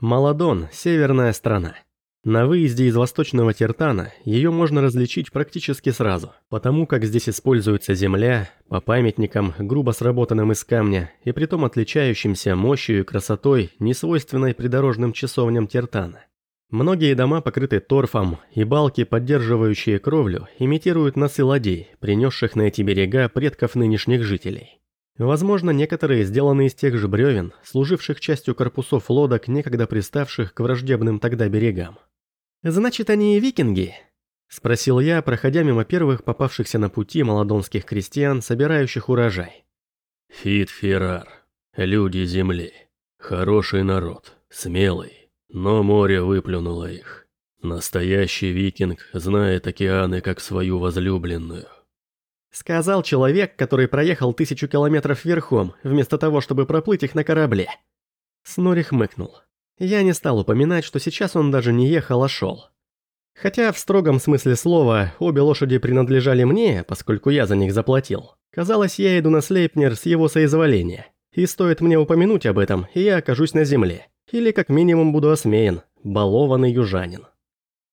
Маладон – северная страна. На выезде из восточного Тертана ее можно различить практически сразу, потому как здесь используется земля, по памятникам, грубо сработанным из камня, и притом отличающимся мощью и красотой, несвойственной придорожным часовням Тертана. Многие дома покрыты торфом, и балки, поддерживающие кровлю, имитируют носы ладей, принесших на эти берега предков нынешних жителей. Возможно, некоторые сделаны из тех же бревен, служивших частью корпусов лодок, некогда приставших к враждебным тогда берегам. «Значит, они и викинги?» – спросил я, проходя мимо первых попавшихся на пути молодонских крестьян, собирающих урожай. «Фит Феррар. Люди земли. Хороший народ. Смелый. Но море выплюнуло их. Настоящий викинг знает океаны как свою возлюбленную». Сказал человек, который проехал тысячу километров верхом, вместо того, чтобы проплыть их на корабле. Снори хмыкнул. Я не стал упоминать, что сейчас он даже не ехал, а шел. Хотя в строгом смысле слова обе лошади принадлежали мне, поскольку я за них заплатил. Казалось, я иду на Слейпнер с его соизволения. И стоит мне упомянуть об этом, и я окажусь на земле. Или как минимум буду осмеян, балованный южанин.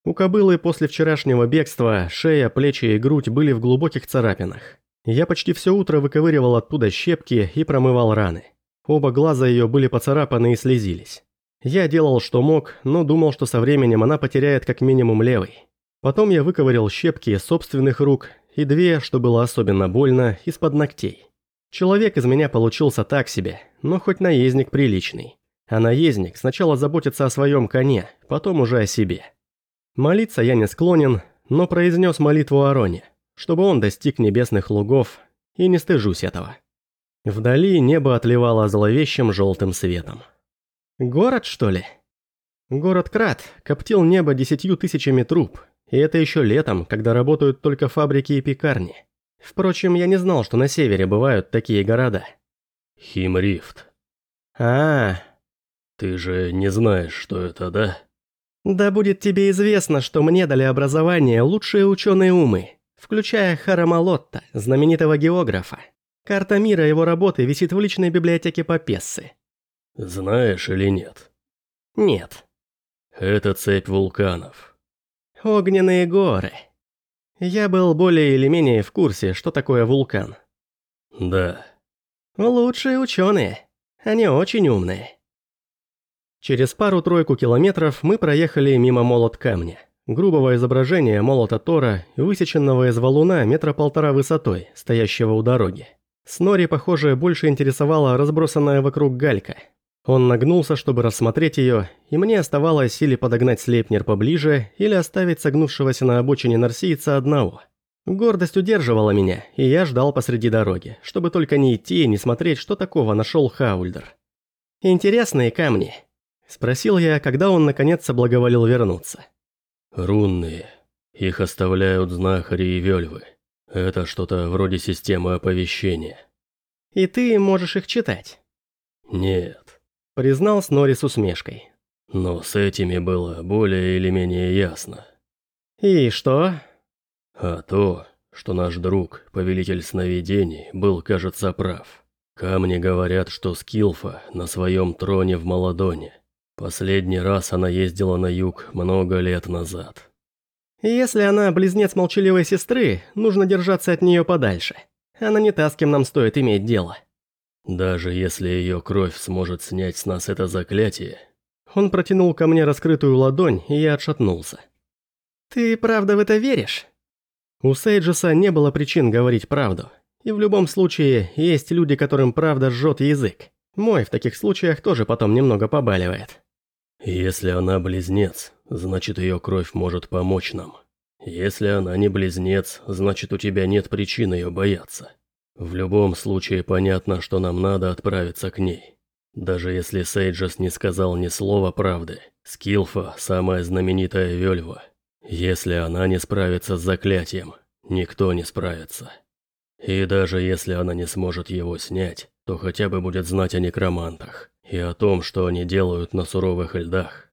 У кобылы после вчерашнего бегства шея, плечи и грудь были в глубоких царапинах. Я почти все утро выковыривал оттуда щепки и промывал раны. Оба глаза ее были поцарапаны и слезились. Я делал что мог, но думал, что со временем она потеряет как минимум левый. Потом я выковырял щепки из собственных рук и две, что было особенно больно, из-под ногтей. Человек из меня получился так себе, но хоть наездник приличный. А наездник сначала заботится о своем коне, потом уже о себе. Молиться я не склонен, но произнес молитву Ароне, чтобы он достиг небесных лугов, и не стыжусь этого. Вдали небо отливало зловещим желтым светом. Город, что ли? Город Крат коптил небо десятью тысячами труб, и это еще летом, когда работают только фабрики и пекарни. Впрочем, я не знал, что на севере бывают такие города. Химрифт. А, -а, а Ты же не знаешь, что это, да? Да будет тебе известно, что мне дали образование лучшие ученые умы, включая Харамалотта, знаменитого географа. Карта мира его работы висит в личной библиотеке Папессы. Знаешь или нет? Нет. Это цепь вулканов. Огненные горы. Я был более или менее в курсе, что такое вулкан. Да. Лучшие ученые. Они очень умные. Через пару-тройку километров мы проехали мимо молот камня. Грубого изображения молота Тора, высеченного из валуна метра полтора высотой, стоящего у дороги. Снори, похоже, больше интересовала разбросанная вокруг галька, он нагнулся, чтобы рассмотреть ее, и мне оставалось или подогнать слепнер поближе, или оставить согнувшегося на обочине нарсийца одного. Гордость удерживала меня, и я ждал посреди дороги, чтобы только не идти и не смотреть, что такого нашел Хаульдер. «Интересные камни», – спросил я, когда он наконец соблаговолил вернуться. «Рунные. Их оставляют знахари и вельвы. Это что-то вроде системы оповещения». «И ты можешь их читать?» «Нет признал Снори с усмешкой. Но с этими было более или менее ясно. И что? А то, что наш друг, повелитель сновидений, был, кажется, прав. Камни говорят, что Скилфа на своем троне в Маладоне. Последний раз она ездила на юг много лет назад. Если она близнец молчаливой сестры, нужно держаться от нее подальше. Она не та, с кем нам стоит иметь дело. Даже если ее кровь сможет снять с нас это заклятие... Он протянул ко мне раскрытую ладонь, и я отшатнулся. «Ты правда в это веришь?» У Сейджеса не было причин говорить правду. И в любом случае, есть люди, которым правда жжет язык. Мой в таких случаях тоже потом немного побаливает. Если она близнец, значит ее кровь может помочь нам. Если она не близнец, значит у тебя нет причин ее бояться. В любом случае понятно, что нам надо отправиться к ней. Даже если Сейджес не сказал ни слова правды, Скилфа – самая знаменитая Вельва. Если она не справится с заклятием, никто не справится. И даже если она не сможет его снять, то хотя бы будет знать о некромантах и о том, что они делают на суровых льдах.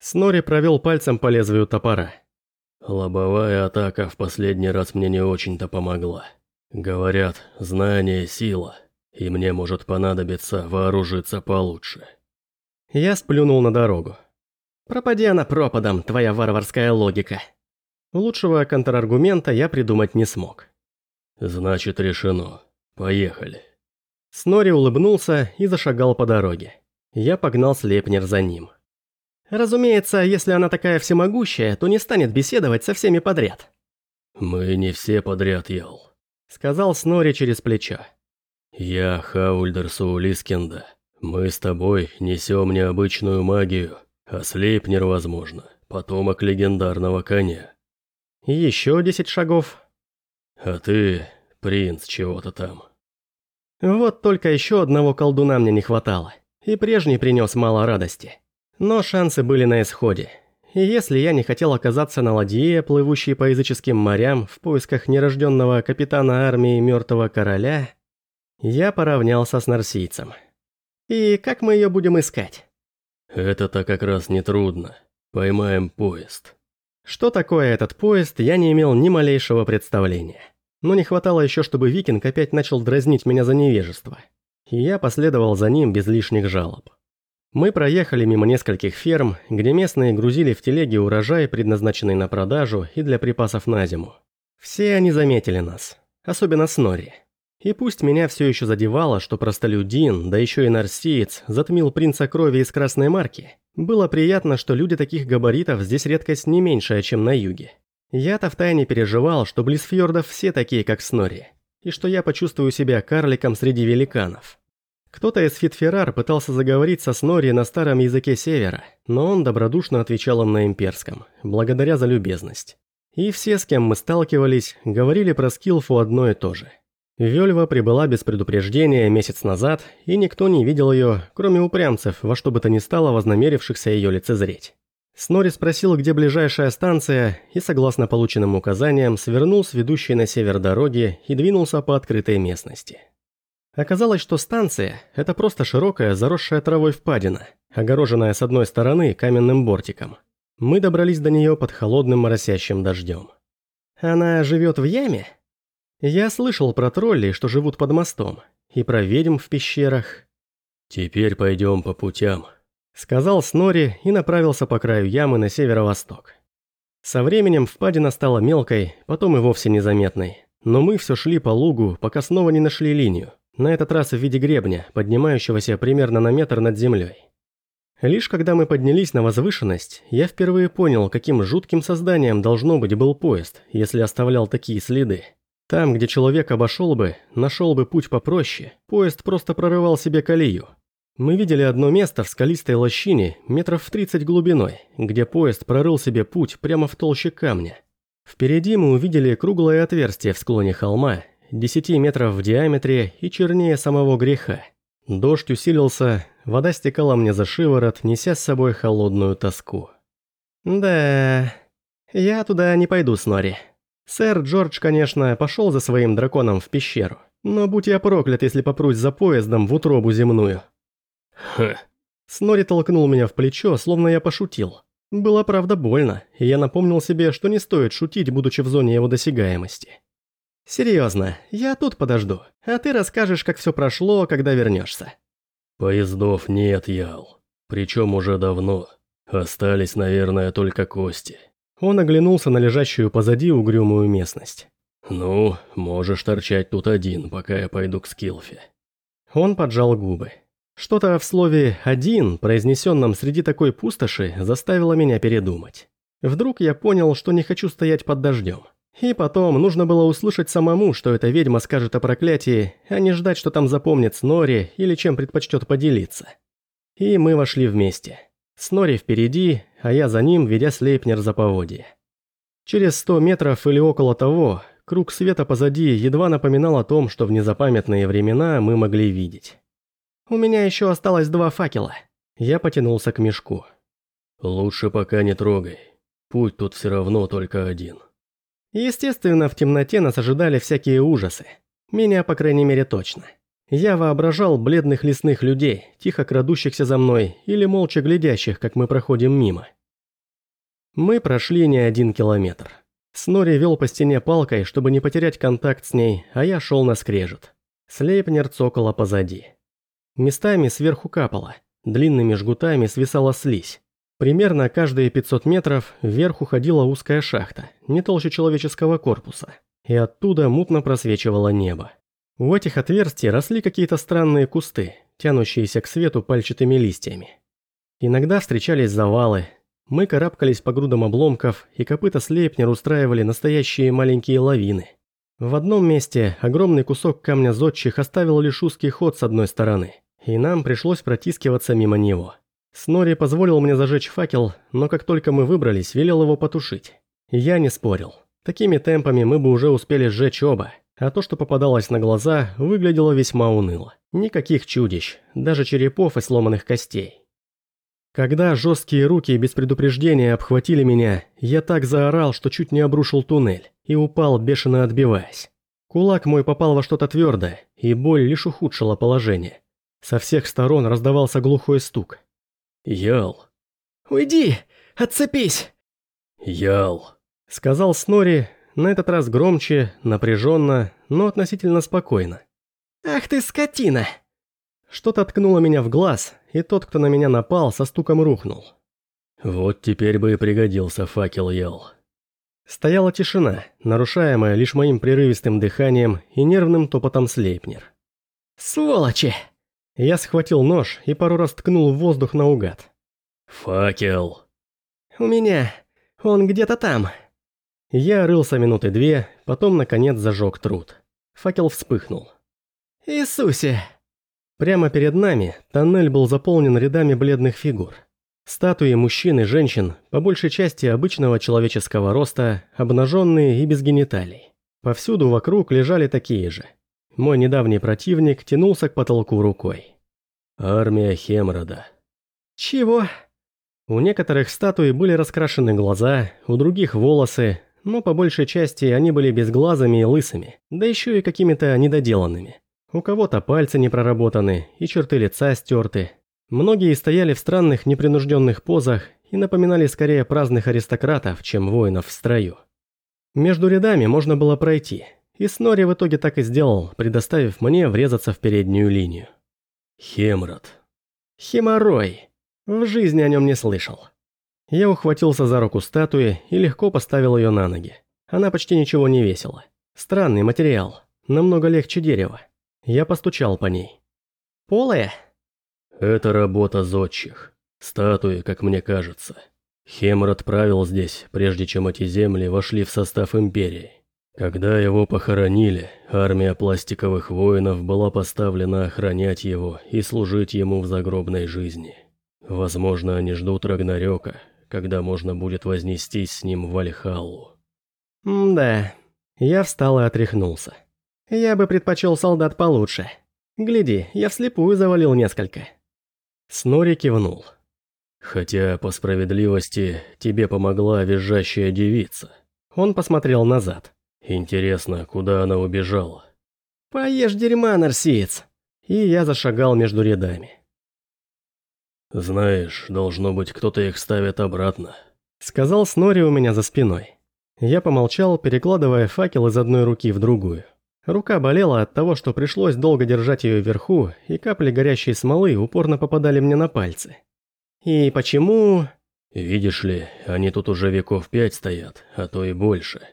Снори провел пальцем по лезвию топора. Лобовая атака в последний раз мне не очень-то помогла. Говорят, знание – сила, и мне может понадобиться вооружиться получше. Я сплюнул на дорогу. Пропади она пропадом, твоя варварская логика. Лучшего контраргумента я придумать не смог. Значит, решено. Поехали. Снори улыбнулся и зашагал по дороге. Я погнал Слепнер за ним. Разумеется, если она такая всемогущая, то не станет беседовать со всеми подряд. «Мы не все подряд, Ял», — сказал Снори через плечо. «Я Хаульдер Саулискинда. Мы с тобой несем необычную магию, а Слепнер, возможно, потомок легендарного коня». «Еще десять шагов». «А ты принц чего-то там». Вот только еще одного колдуна мне не хватало, и прежний принес мало радости. Но шансы были на исходе. И если я не хотел оказаться на ладье, плывущей по языческим морям в поисках нерожденного капитана армии мертвого короля, я поравнялся с нарсийцем. И как мы ее будем искать? Это-то как раз нетрудно. Поймаем поезд. Что такое этот поезд, я не имел ни малейшего представления. Но не хватало еще, чтобы викинг опять начал дразнить меня за невежество. И я последовал за ним без лишних жалоб. Мы проехали мимо нескольких ферм, где местные грузили в телеги урожай, предназначенный на продажу и для припасов на зиму. Все они заметили нас, особенно Снори. И пусть меня все еще задевало, что простолюдин, да еще и нарсиец, затмил принца крови из Красной Марки, было приятно, что люди таких габаритов здесь редкость не меньшая, чем на юге. Я-то втайне переживал, что близ фьордов все такие, как Снори, и что я почувствую себя карликом среди великанов. Кто-то из Фитферрар пытался заговорить со Снори на старом языке Севера, но он добродушно отвечал им на имперском, благодаря за любезность. И все, с кем мы сталкивались, говорили про Скилфу одно и то же. Вельва прибыла без предупреждения месяц назад, и никто не видел ее, кроме упрямцев, во что бы то ни стало вознамерившихся ее лицезреть. Снори спросил, где ближайшая станция, и, согласно полученным указаниям, свернул с ведущей на север дороги и двинулся по открытой местности. Оказалось, что станция – это просто широкая, заросшая травой впадина, огороженная с одной стороны каменным бортиком. Мы добрались до нее под холодным моросящим дождем. Она живет в яме? Я слышал про троллей, что живут под мостом, и про ведьм в пещерах. «Теперь пойдем по путям», – сказал Снори и направился по краю ямы на северо-восток. Со временем впадина стала мелкой, потом и вовсе незаметной, но мы все шли по лугу, пока снова не нашли линию. На этот раз в виде гребня, поднимающегося примерно на метр над землей. Лишь когда мы поднялись на возвышенность, я впервые понял, каким жутким созданием должно быть был поезд, если оставлял такие следы. Там, где человек обошел бы, нашел бы путь попроще, поезд просто прорывал себе колею. Мы видели одно место в скалистой лощине, метров в 30 глубиной, где поезд прорыл себе путь прямо в толще камня. Впереди мы увидели круглое отверстие в склоне холма, 10 метров в диаметре и чернее самого греха. Дождь усилился, вода стекала мне за шиворот, неся с собой холодную тоску. «Да, я туда не пойду, Снори. Сэр Джордж, конечно, пошел за своим драконом в пещеру, но будь я проклят, если попрусь за поездом в утробу земную». «Ха». Снори толкнул меня в плечо, словно я пошутил. Было правда больно, и я напомнил себе, что не стоит шутить, будучи в зоне его досягаемости. «Серьезно, я тут подожду, а ты расскажешь, как все прошло, когда вернешься». «Поездов нет, Ял. Причем уже давно. Остались, наверное, только кости». Он оглянулся на лежащую позади угрюмую местность. «Ну, можешь торчать тут один, пока я пойду к Скилфе». Он поджал губы. Что-то в слове «один», произнесенном среди такой пустоши, заставило меня передумать. Вдруг я понял, что не хочу стоять под дождем. И потом нужно было услышать самому, что эта ведьма скажет о проклятии, а не ждать, что там запомнит Снори или чем предпочтет поделиться. И мы вошли вместе. Снори впереди, а я за ним, ведя Слейпнер за поводье. Через сто метров или около того, круг света позади едва напоминал о том, что в незапамятные времена мы могли видеть. У меня еще осталось два факела. Я потянулся к мешку. «Лучше пока не трогай. Путь тут все равно только один». Естественно, в темноте нас ожидали всякие ужасы. Меня, по крайней мере, точно. Я воображал бледных лесных людей, тихо крадущихся за мной или молча глядящих, как мы проходим мимо. Мы прошли не один километр. Снори вел по стене палкой, чтобы не потерять контакт с ней, а я шел на скрежет. Слейпнер цокала позади. Местами сверху капало, Длинными жгутами свисала слизь. Примерно каждые 500 метров вверх уходила узкая шахта, не толще человеческого корпуса, и оттуда мутно просвечивало небо. У этих отверстий росли какие-то странные кусты, тянущиеся к свету пальчатыми листьями. Иногда встречались завалы, мы карабкались по грудам обломков, и копыта слепнер устраивали настоящие маленькие лавины. В одном месте огромный кусок камня зодчих оставил лишь узкий ход с одной стороны, и нам пришлось протискиваться мимо него. Снори позволил мне зажечь факел, но как только мы выбрались, велел его потушить. Я не спорил. Такими темпами мы бы уже успели сжечь оба, а то, что попадалось на глаза, выглядело весьма уныло. Никаких чудищ, даже черепов и сломанных костей. Когда жесткие руки без предупреждения обхватили меня, я так заорал, что чуть не обрушил туннель, и упал, бешено отбиваясь. Кулак мой попал во что-то твердое, и боль лишь ухудшила положение. Со всех сторон раздавался глухой стук. «Ял!» «Уйди! Отцепись!» «Ял!» — сказал Снори, на этот раз громче, напряженно, но относительно спокойно. «Ах ты скотина!» Что-то ткнуло меня в глаз, и тот, кто на меня напал, со стуком рухнул. Вот теперь бы и пригодился факел Ял. Стояла тишина, нарушаемая лишь моим прерывистым дыханием и нервным топотом Слейпнер. «Сволочи!» Я схватил нож и пару раз ткнул в воздух наугад. «Факел!» «У меня. Он где-то там». Я рылся минуты две, потом, наконец, зажег труд. Факел вспыхнул. «Иисусе!» Прямо перед нами тоннель был заполнен рядами бледных фигур. Статуи мужчин и женщин, по большей части обычного человеческого роста, обнаженные и без гениталий. Повсюду вокруг лежали такие же – мой недавний противник тянулся к потолку рукой. Армия Хемрода. Чего? У некоторых статуй были раскрашены глаза, у других волосы, но по большей части они были безглазыми и лысыми, да еще и какими-то недоделанными. У кого-то пальцы не проработаны и черты лица стерты. Многие стояли в странных непринужденных позах и напоминали скорее праздных аристократов, чем воинов в строю. Между рядами можно было пройти – и Снори в итоге так и сделал, предоставив мне врезаться в переднюю линию. Хемрод. Хеморрой. В жизни о нем не слышал. Я ухватился за руку статуи и легко поставил ее на ноги. Она почти ничего не весила. Странный материал, намного легче дерева. Я постучал по ней. Полая? Это работа зодчих. Статуи, как мне кажется. Хемрод правил здесь, прежде чем эти земли вошли в состав Империи. Когда его похоронили, армия пластиковых воинов была поставлена охранять его и служить ему в загробной жизни. Возможно, они ждут Рагнарёка, когда можно будет вознестись с ним в Вальхаллу. да, я встал и отряхнулся. Я бы предпочел солдат получше. Гляди, я вслепую завалил несколько. Снори кивнул. Хотя, по справедливости, тебе помогла визжащая девица. Он посмотрел назад. Интересно, куда она убежала? Поешь дерьма, нарсиец. И я зашагал между рядами. Знаешь, должно быть, кто-то их ставит обратно. Сказал Снори у меня за спиной. Я помолчал, перекладывая факел из одной руки в другую. Рука болела от того, что пришлось долго держать ее вверху, и капли горящей смолы упорно попадали мне на пальцы. И почему... Видишь ли, они тут уже веков пять стоят, а то и больше.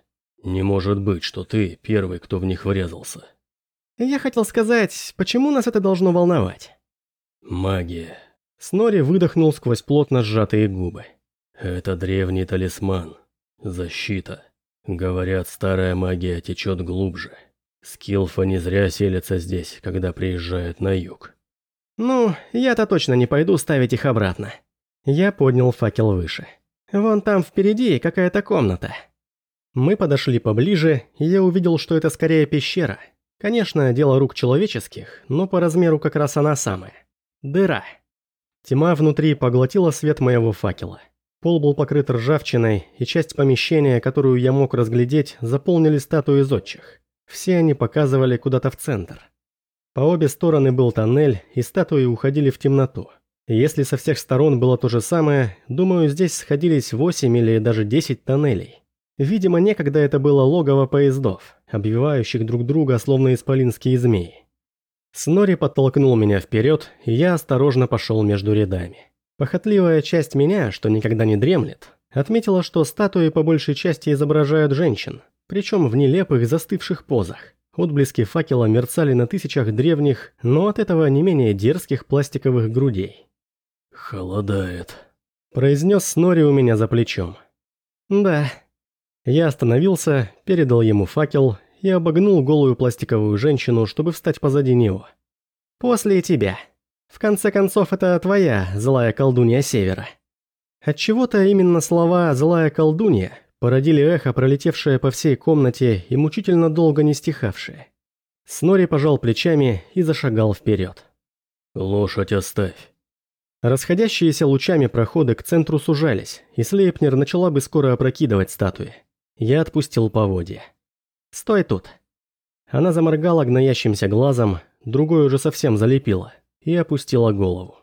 Не может быть, что ты первый, кто в них врезался. Я хотел сказать, почему нас это должно волновать? Магия. Снори выдохнул сквозь плотно сжатые губы. Это древний талисман. Защита. Говорят, старая магия течет глубже. Скилфа не зря селятся здесь, когда приезжают на юг. Ну, я-то точно не пойду ставить их обратно. Я поднял факел выше. Вон там впереди какая-то комната. Мы подошли поближе, и я увидел, что это скорее пещера. Конечно, дело рук человеческих, но по размеру как раз она самая. Дыра. Тьма внутри поглотила свет моего факела. Пол был покрыт ржавчиной, и часть помещения, которую я мог разглядеть, заполнили статуи зодчих. Все они показывали куда-то в центр. По обе стороны был тоннель, и статуи уходили в темноту. если со всех сторон было то же самое, думаю, здесь сходились 8 или даже 10 тоннелей. Видимо, некогда это было логово поездов, обвивающих друг друга словно исполинские змеи. Снори подтолкнул меня вперед, и я осторожно пошел между рядами. Похотливая часть меня, что никогда не дремлет, отметила, что статуи по большей части изображают женщин, причем в нелепых застывших позах. Отблески факела мерцали на тысячах древних, но от этого не менее дерзких пластиковых грудей. «Холодает», – произнес Снори у меня за плечом. «Да». Я остановился, передал ему факел и обогнул голую пластиковую женщину, чтобы встать позади него. «После тебя. В конце концов, это твоя злая колдунья Севера». Отчего-то именно слова «злая колдунья» породили эхо, пролетевшее по всей комнате и мучительно долго не стихавшее. Снори пожал плечами и зашагал вперед. «Лошадь оставь». Расходящиеся лучами проходы к центру сужались, и Слейпнер начала бы скоро опрокидывать статуи. Я отпустил поводья. «Стой тут!» Она заморгала гноящимся глазом, другой уже совсем залепила, и опустила голову.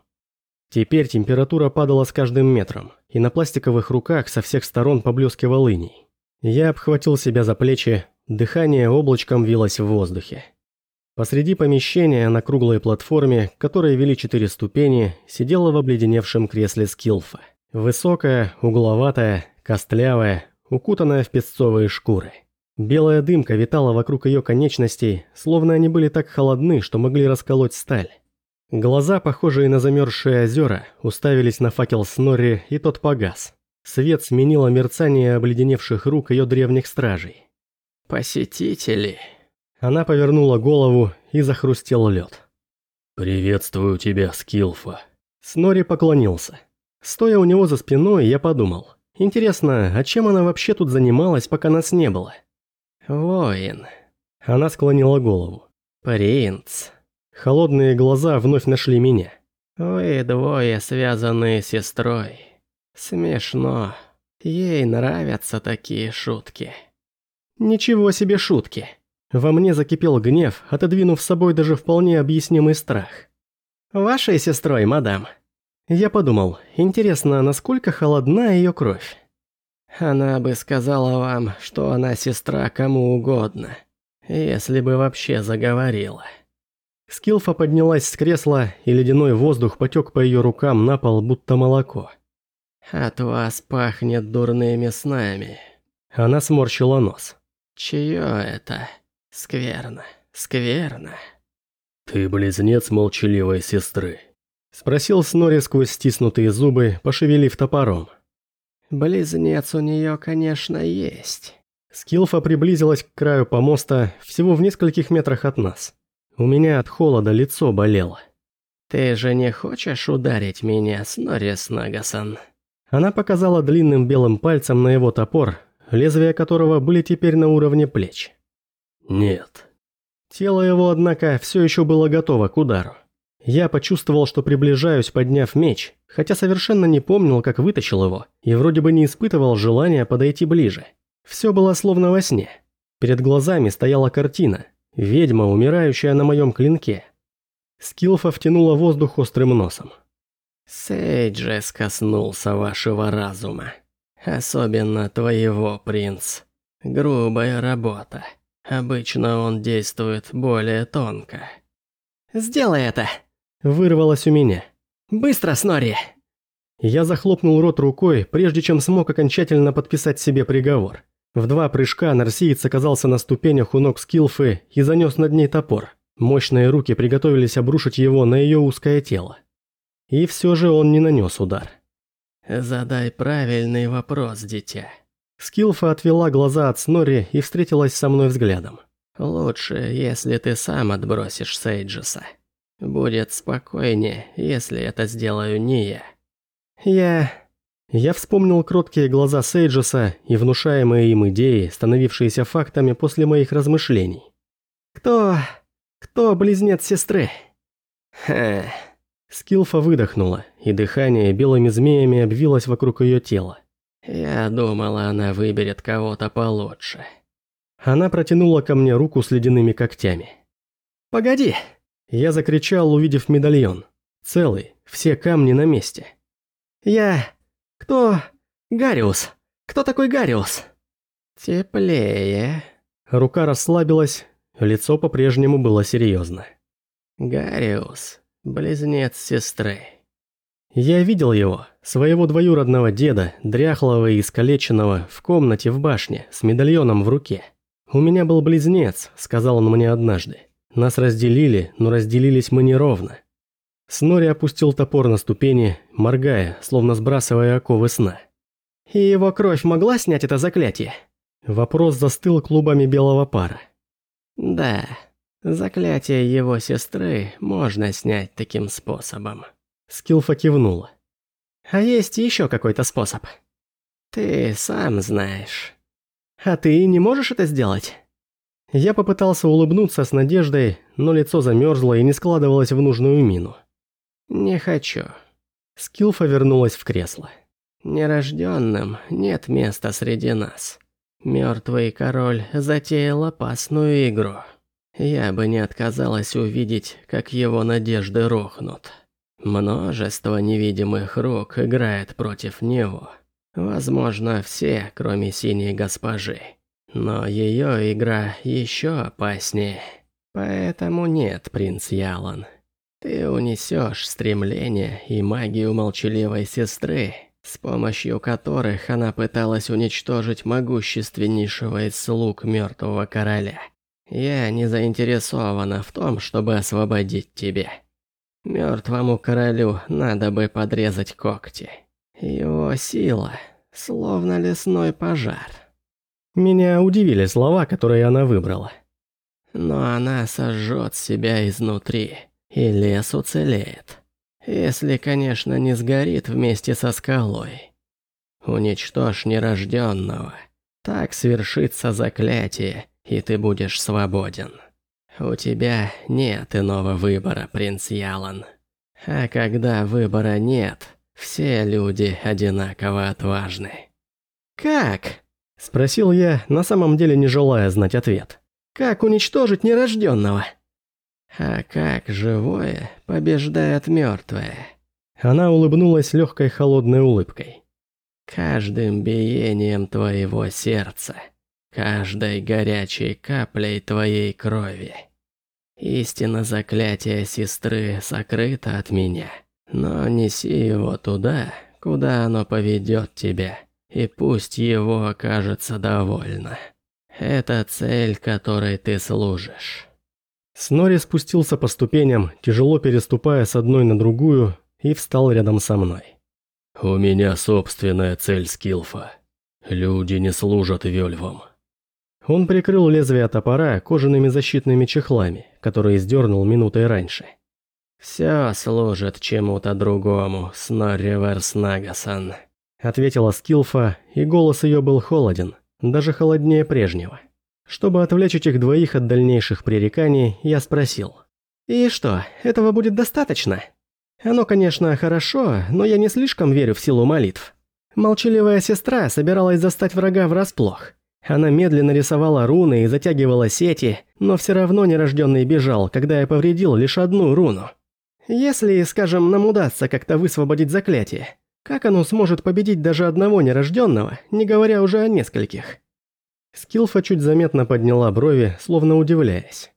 Теперь температура падала с каждым метром, и на пластиковых руках со всех сторон поблескивал иней. Я обхватил себя за плечи, дыхание облачком вилось в воздухе. Посреди помещения на круглой платформе, которой вели четыре ступени, сидела в обледеневшем кресле Скилфа. Высокая, угловатая, костлявая, укутанная в песцовые шкуры. Белая дымка витала вокруг ее конечностей, словно они были так холодны, что могли расколоть сталь. Глаза, похожие на замерзшие озера, уставились на факел Снорри, и тот погас. Свет сменило мерцание обледеневших рук ее древних стражей. «Посетители!» Она повернула голову и захрустел лед. «Приветствую тебя, Скилфа!» Снори поклонился. Стоя у него за спиной, я подумал. Интересно, а чем она вообще тут занималась, пока нас не было? «Воин». Она склонила голову. «Принц». Холодные глаза вновь нашли меня. «Вы двое связаны с сестрой. Смешно. Ей нравятся такие шутки». «Ничего себе шутки». Во мне закипел гнев, отодвинув с собой даже вполне объяснимый страх. «Вашей сестрой, мадам?» Я подумал, интересно, насколько холодна ее кровь. Она бы сказала вам, что она сестра кому угодно, если бы вообще заговорила. Скилфа поднялась с кресла, и ледяной воздух потек по ее рукам на пол, будто молоко. «От вас пахнет дурными снами». Она сморщила нос. «Чье это? Скверно, скверно». «Ты близнец молчаливой сестры?» Спросил Снори сквозь стиснутые зубы, пошевелив топором. «Близнец у нее, конечно, есть». Скилфа приблизилась к краю помоста всего в нескольких метрах от нас. У меня от холода лицо болело. «Ты же не хочешь ударить меня, Сноррис Нагасан?» Она показала длинным белым пальцем на его топор, лезвия которого были теперь на уровне плеч. «Нет». Тело его, однако, все еще было готово к удару. Я почувствовал, что приближаюсь, подняв меч, хотя совершенно не помнил, как вытащил его, и вроде бы не испытывал желания подойти ближе. Все было словно во сне. Перед глазами стояла картина, Ведьма, умирающая на моем клинке. Скилфа втянула воздух острым носом. Сейджес коснулся вашего разума. Особенно твоего, принц. Грубая работа. Обычно он действует более тонко. «Сделай это!» Вырвалось у меня. «Быстро, Снори!» Я захлопнул рот рукой, прежде чем смог окончательно подписать себе приговор. В два прыжка нарсиец оказался на ступенях у ног Скилфы и занес над ней топор. Мощные руки приготовились обрушить его на ее узкое тело. И все же он не нанес удар. «Задай правильный вопрос, дитя». Скилфа отвела глаза от Снори и встретилась со мной взглядом. «Лучше, если ты сам отбросишь Сейджеса. Будет спокойнее, если это сделаю не я». «Я...» Я вспомнил кроткие глаза Сейджеса и внушаемые им идеи, становившиеся фактами после моих размышлений. «Кто... кто близнец сестры?» «Ха...» Скилфа выдохнула, и дыхание белыми змеями обвилось вокруг ее тела. «Я думала, она выберет кого-то получше». Она протянула ко мне руку с ледяными когтями. «Погоди!» Я закричал, увидев медальон. Целый, все камни на месте. «Я... «Кто... Гариус? Кто такой Гариус?» «Теплее». Рука расслабилась, лицо по-прежнему было серьезно. Гариус, близнец сестры. Я видел его, своего двоюродного деда, дряхлого и искалеченного, в комнате в башне, с медальоном в руке. «У меня был близнец», — сказал он мне однажды. «Нас разделили, но разделились мы неровно». Снори опустил топор на ступени, моргая, словно сбрасывая оковы сна. «И его кровь могла снять это заклятие?» Вопрос застыл клубами белого пара. «Да, заклятие его сестры можно снять таким способом». Скилфа кивнула. «А есть еще какой-то способ?» «Ты сам знаешь». «А ты не можешь это сделать?» Я попытался улыбнуться с надеждой, но лицо замерзло и не складывалось в нужную мину. «Не хочу». Скилфа вернулась в кресло. «Нерожденным нет места среди нас. Мертвый король затеял опасную игру. Я бы не отказалась увидеть, как его надежды рухнут. Множество невидимых рук играет против него. Возможно, все, кроме синей госпожи. Но ее игра еще опаснее. Поэтому нет, принц Ялан. Ты унесешь стремление и магию молчаливой сестры, с помощью которых она пыталась уничтожить могущественнейшего из слуг мертвого короля. Я не заинтересована в том, чтобы освободить тебя. Мертвому королю надо бы подрезать когти. Его сила, словно лесной пожар. Меня удивили слова, которые она выбрала. Но она сожжет себя изнутри, и лес уцелеет. Если, конечно, не сгорит вместе со скалой. Уничтожь нерожденного. Так свершится заклятие, и ты будешь свободен. У тебя нет иного выбора, принц Ялан. А когда выбора нет, все люди одинаково отважны. «Как?» – спросил я, на самом деле не желая знать ответ. «Как уничтожить нерожденного?» А как живое побеждает мертвое? Она улыбнулась легкой холодной улыбкой. Каждым биением твоего сердца, каждой горячей каплей твоей крови. Истина заклятия сестры сокрыта от меня, но неси его туда, куда оно поведет тебя, и пусть его окажется довольно. Это цель, которой ты служишь. Снори спустился по ступеням, тяжело переступая с одной на другую, и встал рядом со мной. «У меня собственная цель Скилфа. Люди не служат вельвам». Он прикрыл лезвие топора кожаными защитными чехлами, которые сдернул минутой раньше. «Все служит чему-то другому, Снорри Верснагасан», — ответила Скилфа, и голос ее был холоден, даже холоднее прежнего. Чтобы отвлечь этих двоих от дальнейших пререканий, я спросил. «И что, этого будет достаточно?» «Оно, конечно, хорошо, но я не слишком верю в силу молитв. Молчаливая сестра собиралась застать врага врасплох. Она медленно рисовала руны и затягивала сети, но все равно нерожденный бежал, когда я повредил лишь одну руну. Если, скажем, нам удастся как-то высвободить заклятие, как оно сможет победить даже одного нерожденного, не говоря уже о нескольких?» Скилфа чуть заметно подняла брови, словно удивляясь.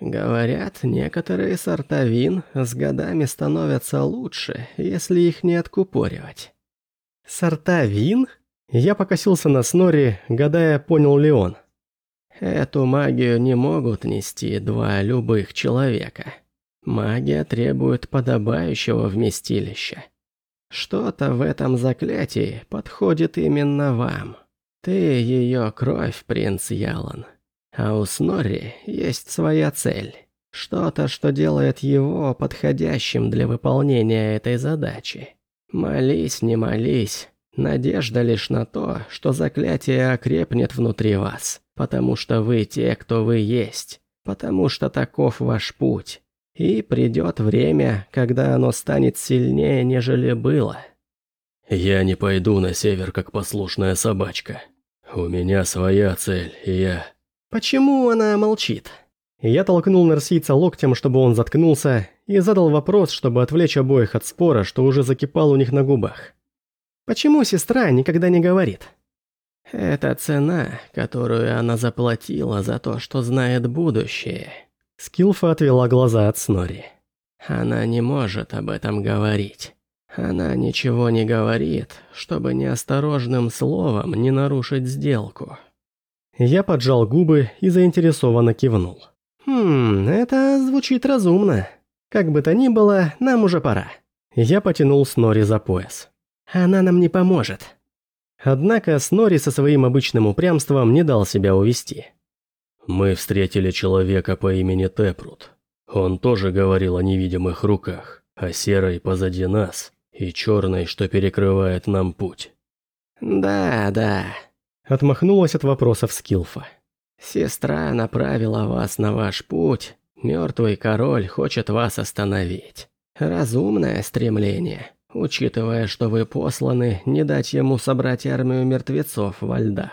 «Говорят, некоторые сорта вин с годами становятся лучше, если их не откупоривать». «Сорта вин?» Я покосился на Снори, гадая, понял ли он. «Эту магию не могут нести два любых человека. Магия требует подобающего вместилища. Что-то в этом заклятии подходит именно вам». Ты ее кровь, принц Ялан. А у Снорри есть своя цель. Что-то, что делает его подходящим для выполнения этой задачи. Молись, не молись. Надежда лишь на то, что заклятие окрепнет внутри вас, потому что вы те, кто вы есть, потому что таков ваш путь. И придет время, когда оно станет сильнее, нежели было. «Я не пойду на север, как послушная собачка», «У меня своя цель, и я...» «Почему она молчит?» Я толкнул нарсийца локтем, чтобы он заткнулся, и задал вопрос, чтобы отвлечь обоих от спора, что уже закипал у них на губах. «Почему сестра никогда не говорит?» «Это цена, которую она заплатила за то, что знает будущее». Скилфа отвела глаза от Снори. Она не может об этом говорить. Она ничего не говорит, чтобы неосторожным словом не нарушить сделку. Я поджал губы и заинтересованно кивнул. «Хм, это звучит разумно. Как бы то ни было, нам уже пора». Я потянул Снори за пояс. «Она нам не поможет». Однако Снори со своим обычным упрямством не дал себя увести. «Мы встретили человека по имени Тепрут. Он тоже говорил о невидимых руках, о серой позади нас и черной, что перекрывает нам путь». «Да, да», — отмахнулась от вопросов Скилфа. «Сестра направила вас на ваш путь. Мертвый король хочет вас остановить. Разумное стремление, учитывая, что вы посланы не дать ему собрать армию мертвецов во льдах».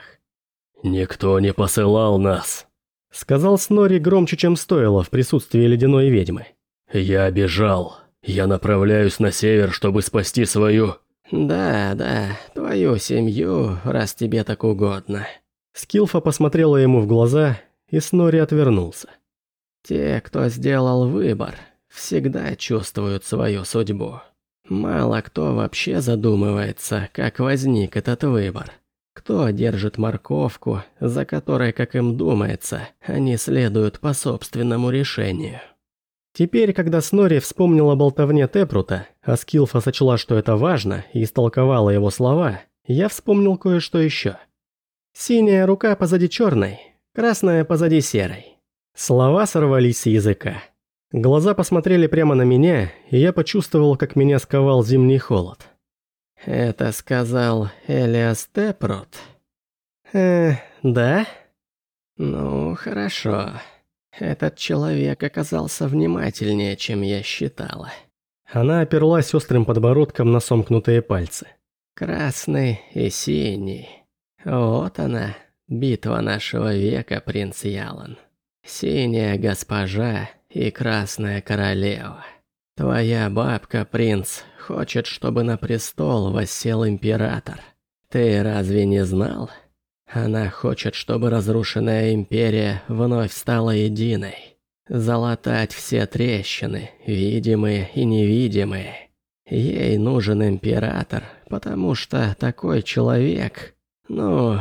«Никто не посылал нас», Сказал Снори громче, чем стоило в присутствии ледяной ведьмы. «Я бежал. Я направляюсь на север, чтобы спасти свою...» «Да, да, твою семью, раз тебе так угодно». Скилфа посмотрела ему в глаза, и Снори отвернулся. «Те, кто сделал выбор, всегда чувствуют свою судьбу. Мало кто вообще задумывается, как возник этот выбор. Кто держит морковку, за которой, как им думается, они следуют по собственному решению? Теперь, когда Снори вспомнила болтовне Тепрута, а Скилфа сочла, что это важно, и истолковала его слова, я вспомнил кое-что еще. «Синяя рука позади черной, красная позади серой». Слова сорвались с языка. Глаза посмотрели прямо на меня, и я почувствовал, как меня сковал зимний холод. «Это сказал Элиас Тепрот?» «Э, да?» «Ну, хорошо. Этот человек оказался внимательнее, чем я считала». Она оперлась острым подбородком на сомкнутые пальцы. «Красный и синий. Вот она, битва нашего века, принц Ялан. Синяя госпожа и красная королева. Твоя бабка, принц, хочет, чтобы на престол воссел император. Ты разве не знал? Она хочет, чтобы разрушенная империя вновь стала единой. Залатать все трещины, видимые и невидимые. Ей нужен император, потому что такой человек, ну,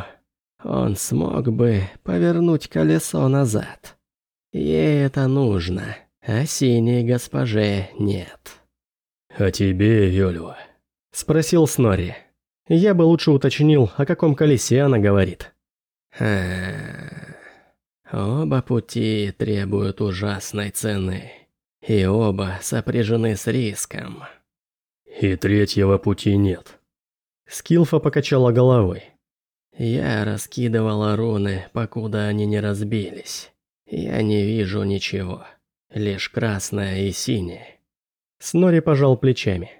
он смог бы повернуть колесо назад. Ей это нужно а синей госпоже нет. «А тебе, Вельва?» – спросил Снори. Я бы лучше уточнил, о каком колесе она говорит. Оба пути требуют ужасной цены, и оба сопряжены с риском. И третьего пути нет. Скилфа покачала головой. Я раскидывала руны, покуда они не разбились. Я не вижу ничего. Лишь красное и синее. Снори пожал плечами.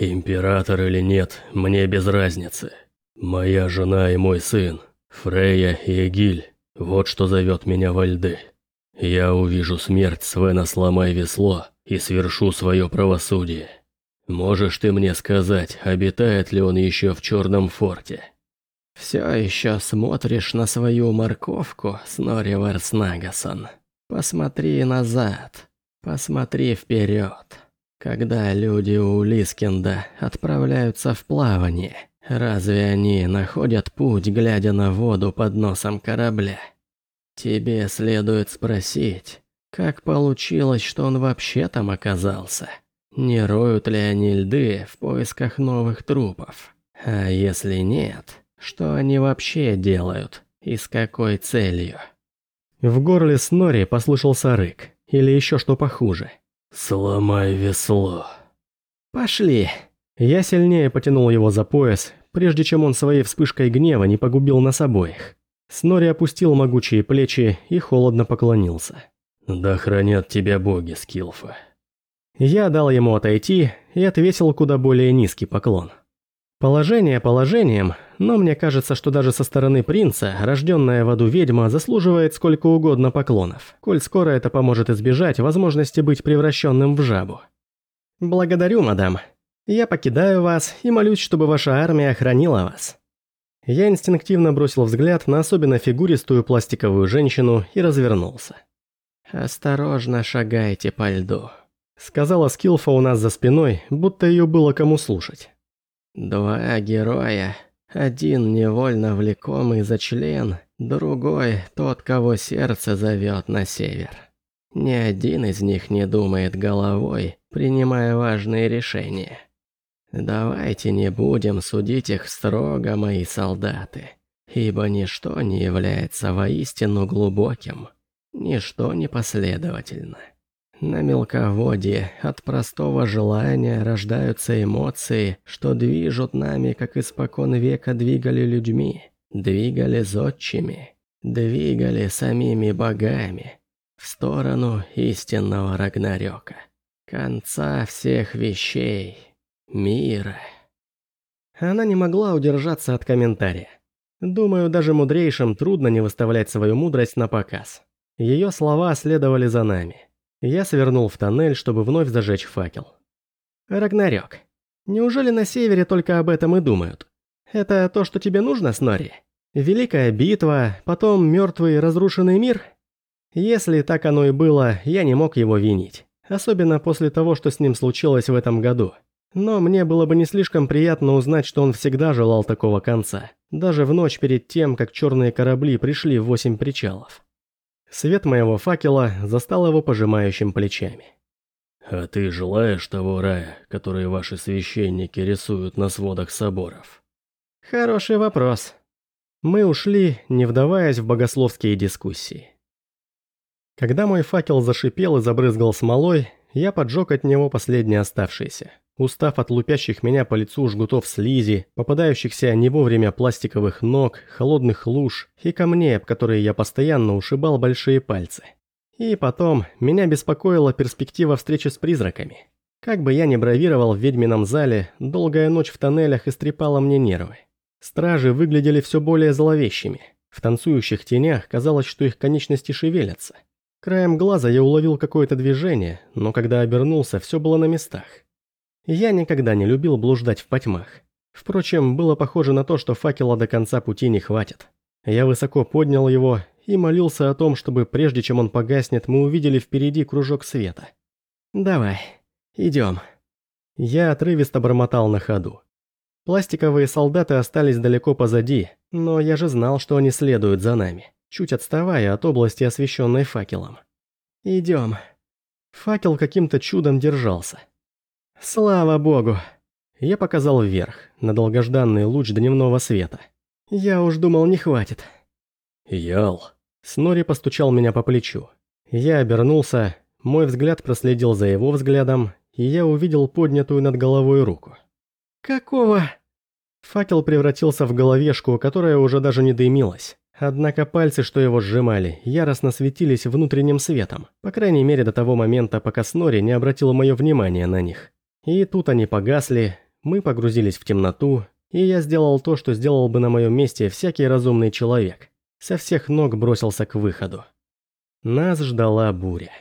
«Император или нет, мне без разницы. Моя жена и мой сын, Фрея и Эгиль, вот что зовет меня во льды. Я увижу смерть Свена сломай весло и свершу свое правосудие. Можешь ты мне сказать, обитает ли он еще в Черном форте?» «Все еще смотришь на свою морковку, Снори Варснагасон?» Посмотри назад, посмотри вперед. Когда люди у Лискинда отправляются в плавание, разве они находят путь, глядя на воду под носом корабля? Тебе следует спросить, как получилось, что он вообще там оказался? Не роют ли они льды в поисках новых трупов? А если нет, что они вообще делают и с какой целью? В горле Снори послышался рык, или еще что похуже. «Сломай весло». «Пошли». Я сильнее потянул его за пояс, прежде чем он своей вспышкой гнева не погубил нас обоих. Снори опустил могучие плечи и холодно поклонился. «Да хранят тебя боги, Скилфа». Я дал ему отойти и отвесил куда более низкий поклон. Положение положением, но мне кажется, что даже со стороны принца, рожденная в аду ведьма заслуживает сколько угодно поклонов, коль скоро это поможет избежать возможности быть превращенным в жабу. Благодарю, мадам. Я покидаю вас и молюсь, чтобы ваша армия охранила вас. Я инстинктивно бросил взгляд на особенно фигуристую пластиковую женщину и развернулся. осторожно шагайте по льду», — сказала Скилфа у нас за спиной, будто ее было кому слушать. «Два героя, один невольно влекомый за член, другой тот, кого сердце зовет на север. Ни один из них не думает головой, принимая важные решения. Давайте не будем судить их строго, мои солдаты, ибо ничто не является воистину глубоким, ничто не последовательно. На мелководье от простого желания рождаются эмоции, что движут нами, как испокон века двигали людьми, двигали зодчими, двигали самими богами в сторону истинного Рагнарёка, конца всех вещей, мира. Она не могла удержаться от комментария. Думаю, даже мудрейшим трудно не выставлять свою мудрость на показ. Ее слова следовали за нами. Я свернул в тоннель, чтобы вновь зажечь факел. Рагнарёк. Неужели на севере только об этом и думают? Это то, что тебе нужно, Снори? Великая битва, потом мертвый разрушенный мир? Если так оно и было, я не мог его винить. Особенно после того, что с ним случилось в этом году. Но мне было бы не слишком приятно узнать, что он всегда желал такого конца. Даже в ночь перед тем, как черные корабли пришли в восемь причалов. Свет моего факела застал его пожимающим плечами. «А ты желаешь того рая, который ваши священники рисуют на сводах соборов?» «Хороший вопрос». Мы ушли, не вдаваясь в богословские дискуссии. Когда мой факел зашипел и забрызгал смолой, я поджег от него последний оставшийся. Устав от лупящих меня по лицу жгутов слизи, попадающихся не вовремя пластиковых ног, холодных луж и камней, об которые я постоянно ушибал большие пальцы. И потом, меня беспокоила перспектива встречи с призраками. Как бы я ни бравировал в ведьмином зале, долгая ночь в тоннелях истрепала мне нервы. Стражи выглядели все более зловещими. В танцующих тенях казалось, что их конечности шевелятся. Краем глаза я уловил какое-то движение, но когда обернулся, все было на местах. Я никогда не любил блуждать в потьмах. Впрочем, было похоже на то, что факела до конца пути не хватит. Я высоко поднял его и молился о том, чтобы прежде чем он погаснет, мы увидели впереди кружок света. «Давай, идем». Я отрывисто бормотал на ходу. Пластиковые солдаты остались далеко позади, но я же знал, что они следуют за нами, чуть отставая от области, освещенной факелом. «Идем». Факел каким-то чудом держался. «Слава богу!» Я показал вверх, на долгожданный луч дневного света. «Я уж думал, не хватит». «Ял!» Снори постучал меня по плечу. Я обернулся, мой взгляд проследил за его взглядом, и я увидел поднятую над головой руку. «Какого?» Факел превратился в головешку, которая уже даже не дымилась. Однако пальцы, что его сжимали, яростно светились внутренним светом, по крайней мере до того момента, пока Снори не обратил мое внимание на них. И тут они погасли, мы погрузились в темноту, и я сделал то, что сделал бы на моем месте всякий разумный человек. Со всех ног бросился к выходу. Нас ждала буря.